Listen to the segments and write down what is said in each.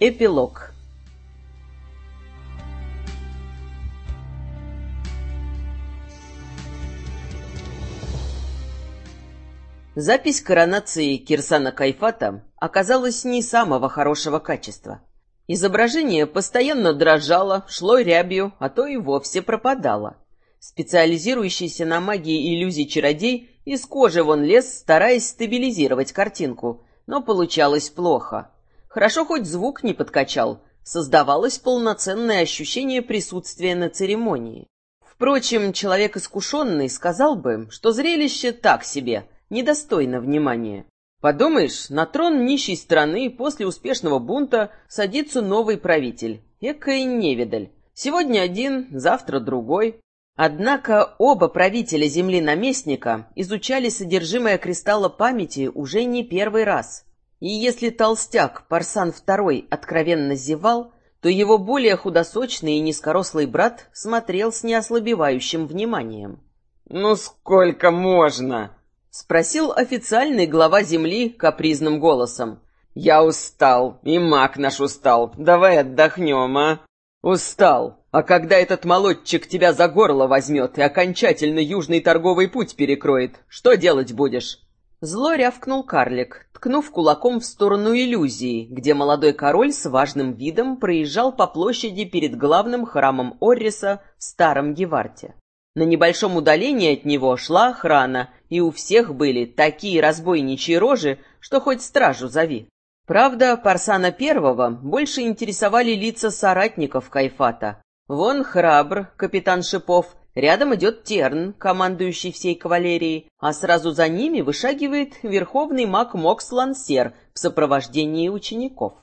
Эпилог Запись коронации Кирсана Кайфата оказалась не самого хорошего качества. Изображение постоянно дрожало, шло рябью, а то и вовсе пропадало. Специализирующийся на магии иллюзий чародей из кожи вон лез, стараясь стабилизировать картинку, но получалось плохо. Хорошо хоть звук не подкачал, создавалось полноценное ощущение присутствия на церемонии. Впрочем, человек искушенный сказал бы, что зрелище так себе — недостойно внимания. Подумаешь, на трон нищей страны после успешного бунта садится новый правитель. Экая невидаль. Сегодня один, завтра другой. Однако оба правителя земли-наместника изучали содержимое кристалла памяти уже не первый раз. И если толстяк Парсан II откровенно зевал, то его более худосочный и низкорослый брат смотрел с неослабевающим вниманием. «Ну сколько можно?» — спросил официальный глава земли капризным голосом. «Я устал, и маг наш устал. Давай отдохнем, а?» «Устал. А когда этот молодчик тебя за горло возьмет и окончательно южный торговый путь перекроет, что делать будешь?» Зло рявкнул карлик, ткнув кулаком в сторону иллюзии, где молодой король с важным видом проезжал по площади перед главным храмом Орриса в Старом Геварте. На небольшом удалении от него шла охрана, и у всех были такие разбойничьи рожи, что хоть стражу зови. Правда, Парсана Первого больше интересовали лица соратников Кайфата. Вон храбр, капитан Шипов, рядом идет Терн, командующий всей кавалерией, а сразу за ними вышагивает верховный маг Мокс Лансер в сопровождении учеников.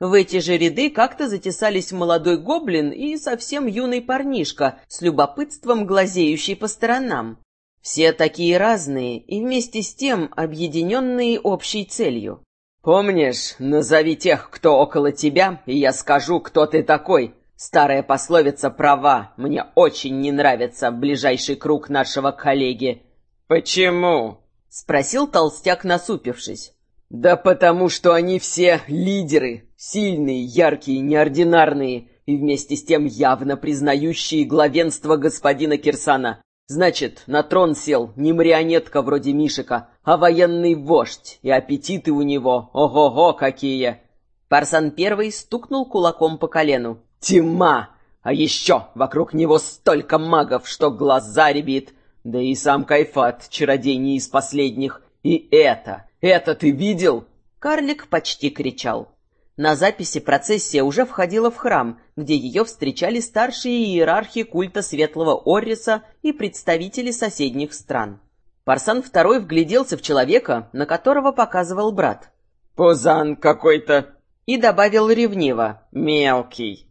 В эти же ряды как-то затесались молодой гоблин и совсем юный парнишка, с любопытством глазеющий по сторонам. Все такие разные и вместе с тем объединенные общей целью. «Помнишь, назови тех, кто около тебя, и я скажу, кто ты такой. Старая пословица права, мне очень не нравится ближайший круг нашего коллеги». «Почему?» — спросил толстяк, насупившись. «Да потому что они все лидеры, сильные, яркие, неординарные и вместе с тем явно признающие главенство господина Кирсана. Значит, на трон сел не марионетка вроде Мишика, а военный вождь, и аппетиты у него, ого-го, какие!» Парсан Первый стукнул кулаком по колену. «Тьма! А еще вокруг него столько магов, что глаза ребит! Да и сам Кайфат, чародей не из последних. И это, «Это ты видел?» Карлик почти кричал. На записи процессия уже входила в храм, где ее встречали старшие иерархи культа Светлого Орриса и представители соседних стран. Парсан II вгляделся в человека, на которого показывал брат. «Пузан какой-то!» И добавил ревниво. «Мелкий!»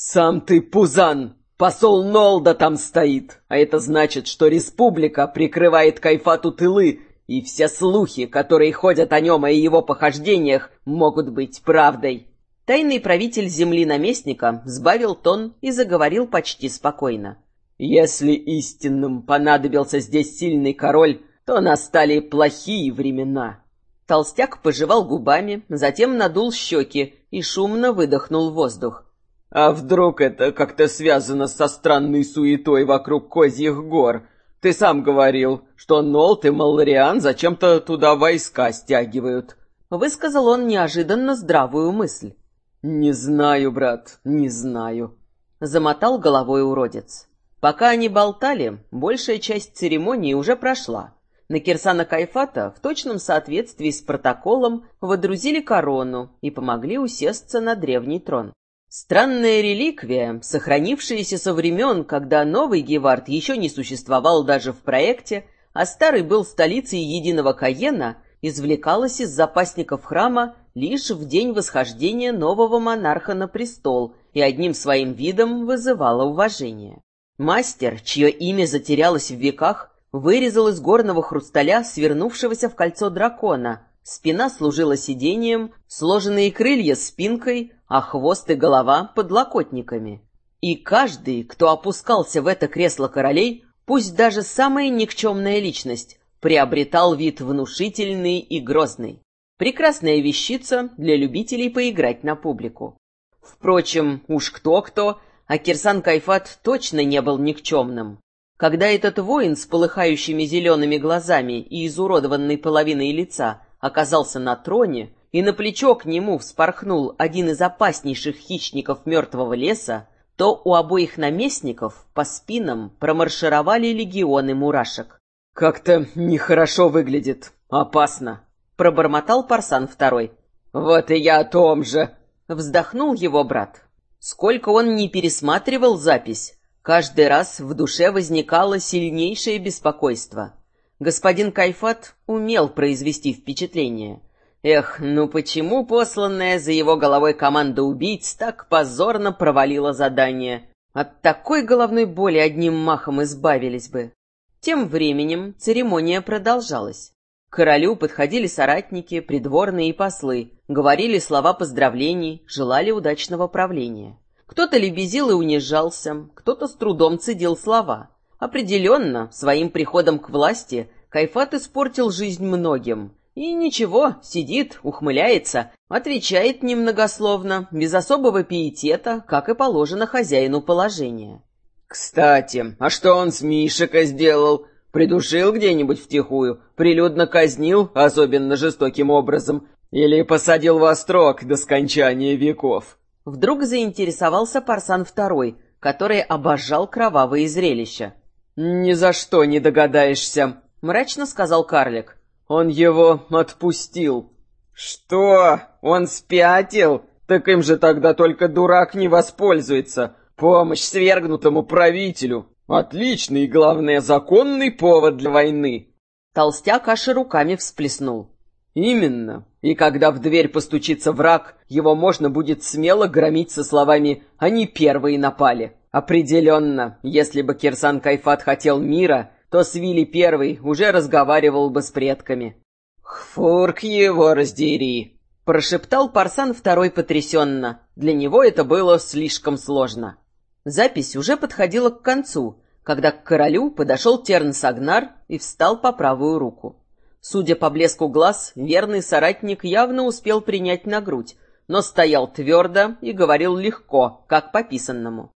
«Сам ты пузан! Посол Нолда там стоит! А это значит, что республика прикрывает Кайфату тылы и все слухи, которые ходят о нем и его похождениях, могут быть правдой. Тайный правитель земли наместника сбавил тон и заговорил почти спокойно. «Если истинным понадобился здесь сильный король, то настали плохие времена». Толстяк пожевал губами, затем надул щеки и шумно выдохнул воздух. «А вдруг это как-то связано со странной суетой вокруг Козьих гор?» Ты сам говорил, что Нолт и Маллариан зачем-то туда войска стягивают. Высказал он неожиданно здравую мысль. Не знаю, брат, не знаю. Замотал головой уродец. Пока они болтали, большая часть церемонии уже прошла. На Кирсана Кайфата в точном соответствии с протоколом водрузили корону и помогли усесться на древний трон. Странная реликвия, сохранившаяся со времен, когда новый Гевард еще не существовал даже в проекте, а старый был столицей единого Каена, извлекалась из запасников храма лишь в день восхождения нового монарха на престол и одним своим видом вызывала уважение. Мастер, чье имя затерялось в веках, вырезал из горного хрусталя свернувшегося в кольцо дракона. Спина служила сидением, сложенные крылья спинкой, а хвост и голова — подлокотниками. И каждый, кто опускался в это кресло королей, пусть даже самая никчемная личность, приобретал вид внушительный и грозный. Прекрасная вещица для любителей поиграть на публику. Впрочем, уж кто-кто, а Кирсан Кайфат точно не был никчемным. Когда этот воин с полыхающими зелеными глазами и изуродованной половиной лица оказался на троне, и на плечо к нему вспорхнул один из опаснейших хищников мертвого леса, то у обоих наместников по спинам промаршировали легионы мурашек. «Как-то нехорошо выглядит. Опасно», — пробормотал Парсан второй. «Вот и я о том же», — вздохнул его брат. Сколько он не пересматривал запись, каждый раз в душе возникало сильнейшее беспокойство. Господин Кайфат умел произвести впечатление. Эх, ну почему посланная за его головой команда убийц так позорно провалила задание? От такой головной боли одним махом избавились бы. Тем временем церемония продолжалась. К королю подходили соратники, придворные и послы, говорили слова поздравлений, желали удачного правления. Кто-то лебезил и унижался, кто-то с трудом цедил слова. Определенно, своим приходом к власти Кайфат испортил жизнь многим. И ничего, сидит, ухмыляется, отвечает немногословно, без особого пиетета, как и положено хозяину положения. «Кстати, а что он с Мишика сделал? Придушил где-нибудь втихую? Прилюдно казнил особенно жестоким образом? Или посадил во строк до скончания веков?» Вдруг заинтересовался Парсан Второй, который обожал кровавые зрелища. «Ни за что не догадаешься», — мрачно сказал карлик. «Он его отпустил». «Что? Он спятил? Так им же тогда только дурак не воспользуется. Помощь свергнутому правителю. Отличный и, главное, законный повод для войны. Толстяк аж руками всплеснул. Именно. И когда в дверь постучится враг, его можно будет смело громить со словами «они первые напали». Определенно, если бы Кирсан Кайфат хотел мира, то Свили Первый уже разговаривал бы с предками. «Хфурк его раздери!» — прошептал Парсан Второй потрясенно. Для него это было слишком сложно. Запись уже подходила к концу, когда к королю подошел Терн Сагнар и встал по правую руку. Судя по блеску глаз, верный соратник явно успел принять на грудь, но стоял твердо и говорил легко, как по писанному.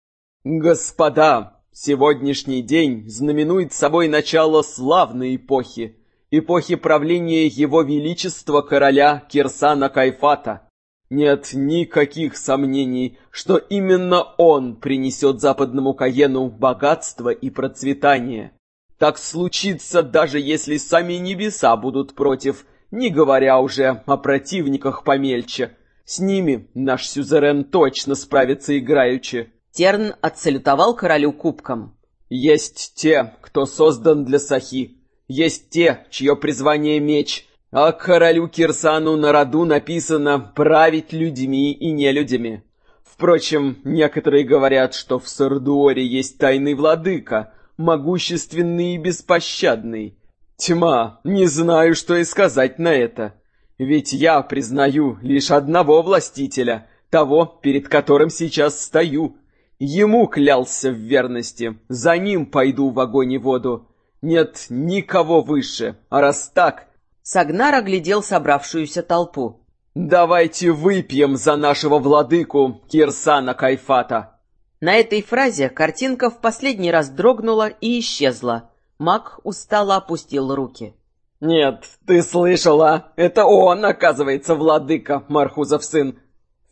«Господа, сегодняшний день знаменует собой начало славной эпохи, эпохи правления Его Величества короля Кирсана Кайфата». Нет никаких сомнений, что именно он принесет западному Каену богатство и процветание. Так случится, даже если сами небеса будут против, не говоря уже о противниках помельче. С ними наш сюзерен точно справится играючи. Терн отсалютовал королю кубком. Есть те, кто создан для Сахи. Есть те, чье призвание меч, а королю Кирсану на роду написано «править людьми и нелюдями». Впрочем, некоторые говорят, что в Сардуоре есть тайный владыка, могущественный и беспощадный. Тьма, не знаю, что и сказать на это. Ведь я признаю лишь одного властителя, того, перед которым сейчас стою. Ему клялся в верности, за ним пойду в огонь и воду. Нет никого выше, а раз так, Сагнар оглядел собравшуюся толпу. «Давайте выпьем за нашего владыку Кирсана Кайфата!» На этой фразе картинка в последний раз дрогнула и исчезла. Маг устало опустил руки. «Нет, ты слышала? Это он, оказывается, владыка, Мархузов сын!»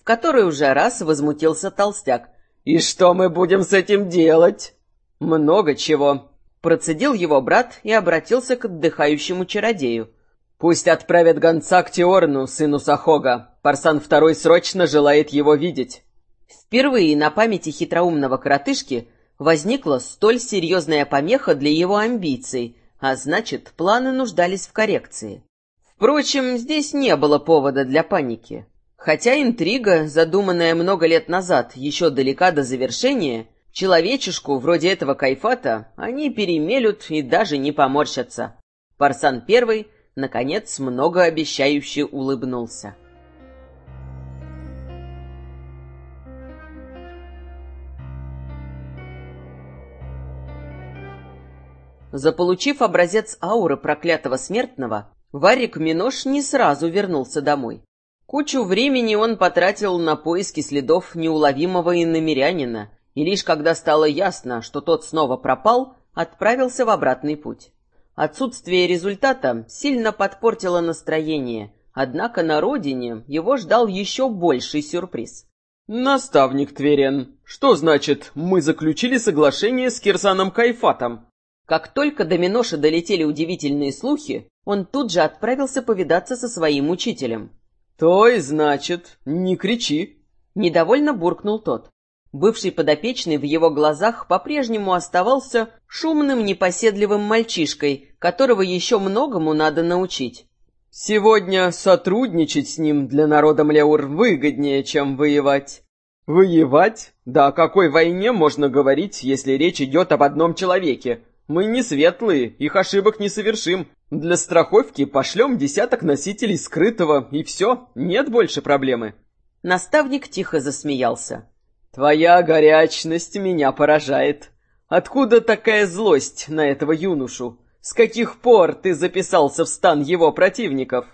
В который уже раз возмутился толстяк. «И что мы будем с этим делать?» «Много чего», — процедил его брат и обратился к отдыхающему чародею. Пусть отправят гонца к Теорну, сыну Сахога. Парсан Второй срочно желает его видеть. Впервые на памяти хитроумного коротышки возникла столь серьезная помеха для его амбиций, а значит, планы нуждались в коррекции. Впрочем, здесь не было повода для паники. Хотя интрига, задуманная много лет назад, еще далека до завершения, человечешку вроде этого кайфата они перемелют и даже не поморщатся. Парсан Первый наконец многообещающе улыбнулся. Заполучив образец ауры проклятого смертного, Варик Минош не сразу вернулся домой. Кучу времени он потратил на поиски следов неуловимого иномерянина, и лишь когда стало ясно, что тот снова пропал, отправился в обратный путь. Отсутствие результата сильно подпортило настроение, однако на родине его ждал еще больший сюрприз. «Наставник Тверен, что значит, мы заключили соглашение с Кирсаном Кайфатом?» Как только до Миноша долетели удивительные слухи, он тут же отправился повидаться со своим учителем. «То и значит, не кричи!» Недовольно буркнул тот. Бывший подопечный в его глазах по-прежнему оставался шумным, непоседливым мальчишкой, которого еще многому надо научить. «Сегодня сотрудничать с ним для народа Млеур выгоднее, чем воевать». «Воевать? Да о какой войне можно говорить, если речь идет об одном человеке? Мы не светлые, их ошибок не совершим. Для страховки пошлем десяток носителей скрытого, и все, нет больше проблемы». Наставник тихо засмеялся. «Твоя горячность меня поражает. Откуда такая злость на этого юношу? С каких пор ты записался в стан его противников?»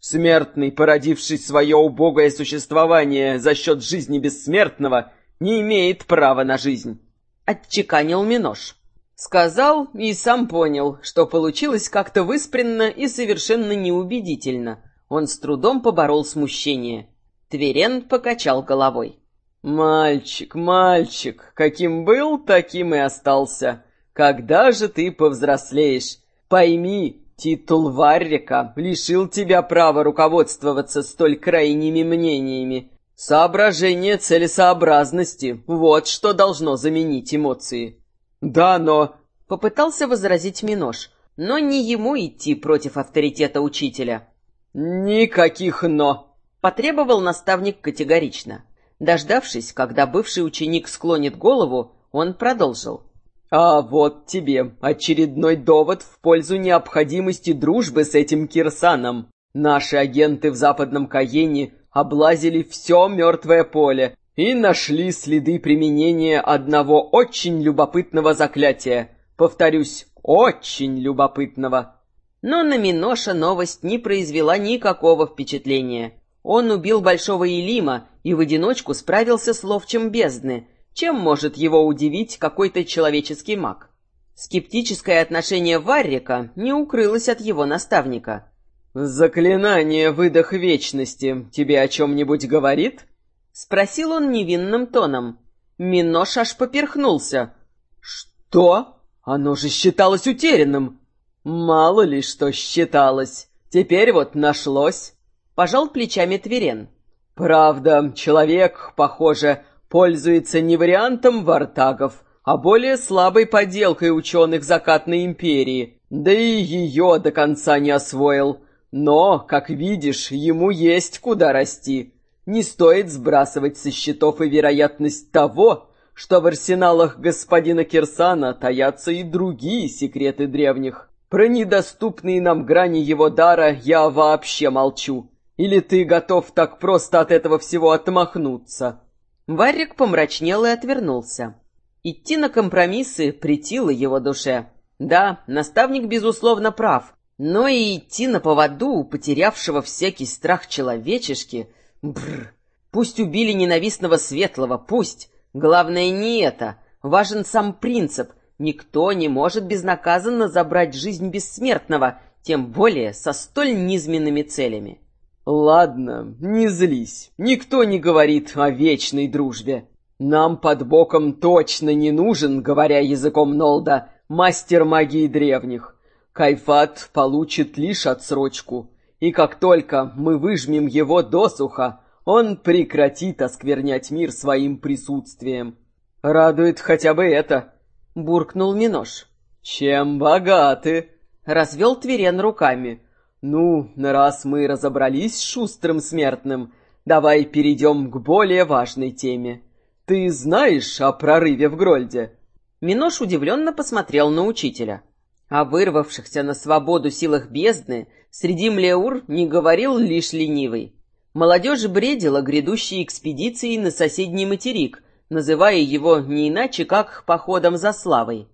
Смертный, породивший свое убогое существование за счет жизни бессмертного, не имеет права на жизнь. Отчеканил Минош. Сказал и сам понял, что получилось как-то выспренно и совершенно неубедительно. Он с трудом поборол смущение. Тверен покачал головой. «Мальчик, мальчик, каким был, таким и остался. Когда же ты повзрослеешь? Пойми, титул Варрика лишил тебя права руководствоваться столь крайними мнениями. Соображение целесообразности — вот что должно заменить эмоции». «Да, но...» — попытался возразить Минош, но не ему идти против авторитета учителя. «Никаких «но», — потребовал наставник категорично. Дождавшись, когда бывший ученик склонит голову, он продолжил. «А вот тебе очередной довод в пользу необходимости дружбы с этим Кирсаном. Наши агенты в Западном Каене облазили все мертвое поле, и нашли следы применения одного очень любопытного заклятия. Повторюсь, очень любопытного. Но на Миноша новость не произвела никакого впечатления. Он убил Большого Илима и в одиночку справился с ловчим бездны. Чем может его удивить какой-то человеческий маг? Скептическое отношение Варрика не укрылось от его наставника. «Заклинание «Выдох Вечности» тебе о чем-нибудь говорит?» — спросил он невинным тоном. Минош аж поперхнулся. «Что? Оно же считалось утерянным!» «Мало ли что считалось. Теперь вот нашлось!» Пожал плечами Тверен. «Правда, человек, похоже, пользуется не вариантом вартагов, а более слабой поделкой ученых Закатной Империи, да и ее до конца не освоил. Но, как видишь, ему есть куда расти. Не стоит сбрасывать со счетов и вероятность того, что в арсеналах господина Кирсана таятся и другие секреты древних. Про недоступные нам грани его дара я вообще молчу. Или ты готов так просто от этого всего отмахнуться?» Варик помрачнел и отвернулся. Идти на компромиссы притило его душе. Да, наставник, безусловно, прав, но и идти на поводу у потерявшего всякий страх человечешки — Бррр. Пусть убили ненавистного светлого, пусть. Главное не это. Важен сам принцип. Никто не может безнаказанно забрать жизнь бессмертного, тем более со столь низменными целями. Ладно, не злись. Никто не говорит о вечной дружбе. Нам под боком точно не нужен, говоря языком Нолда, мастер магии древних. Кайфат получит лишь отсрочку и как только мы выжмем его досуха, он прекратит осквернять мир своим присутствием. Радует хотя бы это, — буркнул Минош. Чем богаты? — развел Тверен руками. Ну, раз мы разобрались с шустрым смертным, давай перейдем к более важной теме. Ты знаешь о прорыве в Грольде? Минош удивленно посмотрел на учителя. О вырвавшихся на свободу силах бездны среди млеур не говорил лишь ленивый. Молодежь бредила грядущей экспедицией на соседний материк, называя его не иначе, как «походом за славой».